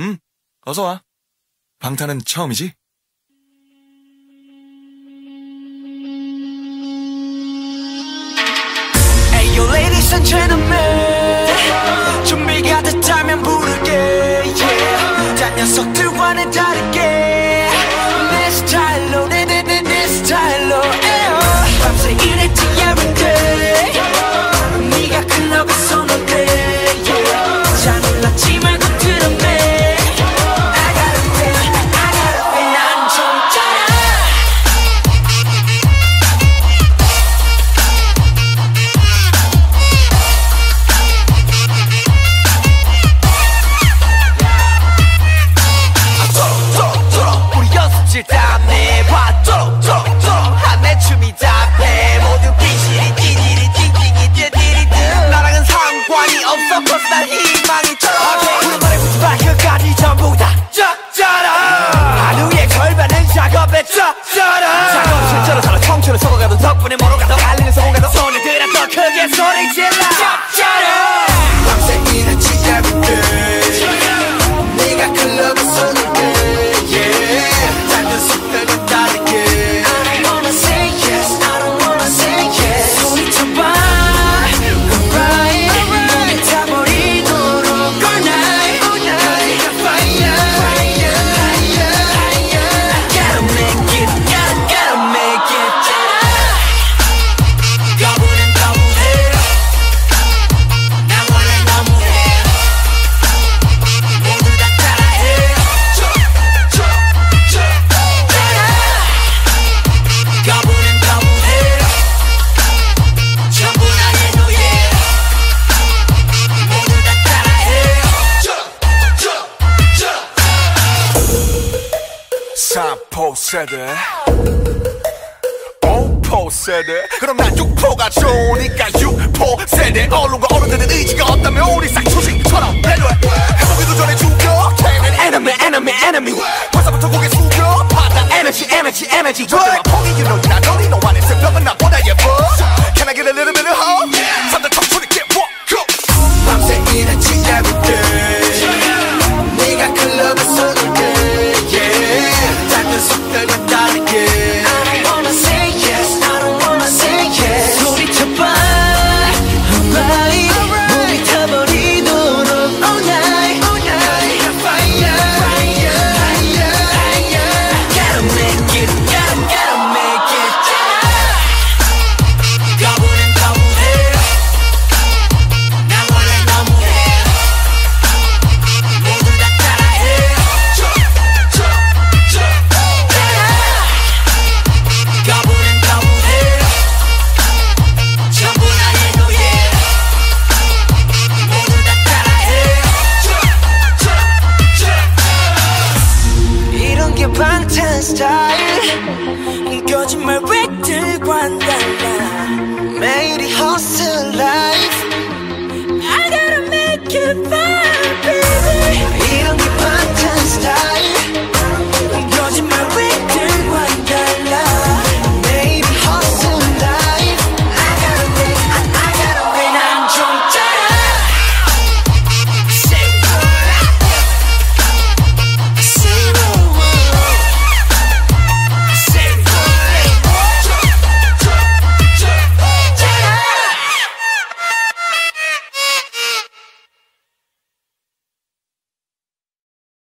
응, 어서 와. 방탄은 처음이지? 준비가 됐다면 부를게, yeah. 다 녀석들과는 다르게. 때문에 뭐로 가도 갈리는 소문가도 손을 들어 더 크게 소리 질러. 세대. 5포 세대. 그럼 난 6포가 좋으니까 6포 세대. 얼른과 어른들은 의지가 없다면 우리 싹초식처럼 배려해. 해보기도 전에 죽여. enemy enemy enemy. 벌써부터 고개 숙여. 받아 에너지 에너지 에너지. 절대 포기 you know 나. 너니 너와 내 새벽은 나 못한 스타일. 거짓말 왜 들고 한다 매일이 허슬.